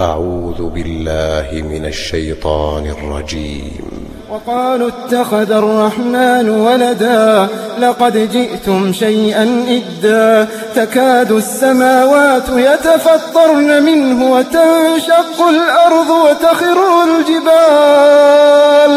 أعوذ بالله من الشيطان الرجيم. وقالوا اتخذ الرحمن ولدا لقد جئتم شيئا إدا. تكاد السماوات يتفطرن منه وتنشق الأرض وتخر الجبال.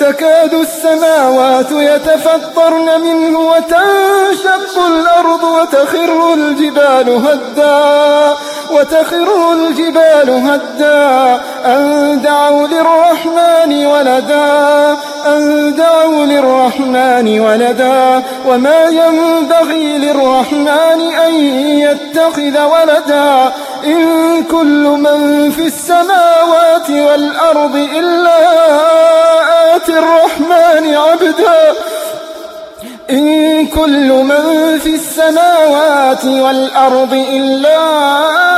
تكاد السماوات يتفطرن منه وتنشق الأرض وتخر الجبال هدا. وتخر الجبال هدا. أن دعوا للرحمن ولدا. أن دعوا للرحمن ولدا. وما ينبغي للرحمن أن يتخذ ولدا. إن كل من في السماوات والأرض إلا آتي الرحمن عبدا. إن كل من في السماوات والأرض إلا آتي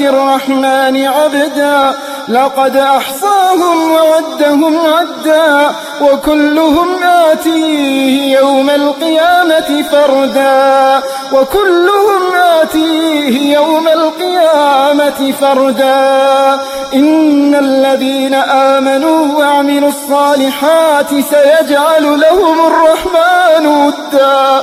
الرحمن عبدا لقد أحصاهم وعدهم عدا وكلهم آتيه يوم القيامة فردا وكلهم آتيه يوم القيامة فردا. إن الذين آمنوا وعملوا الصالحات سيجعل لهم الرحمن ودا.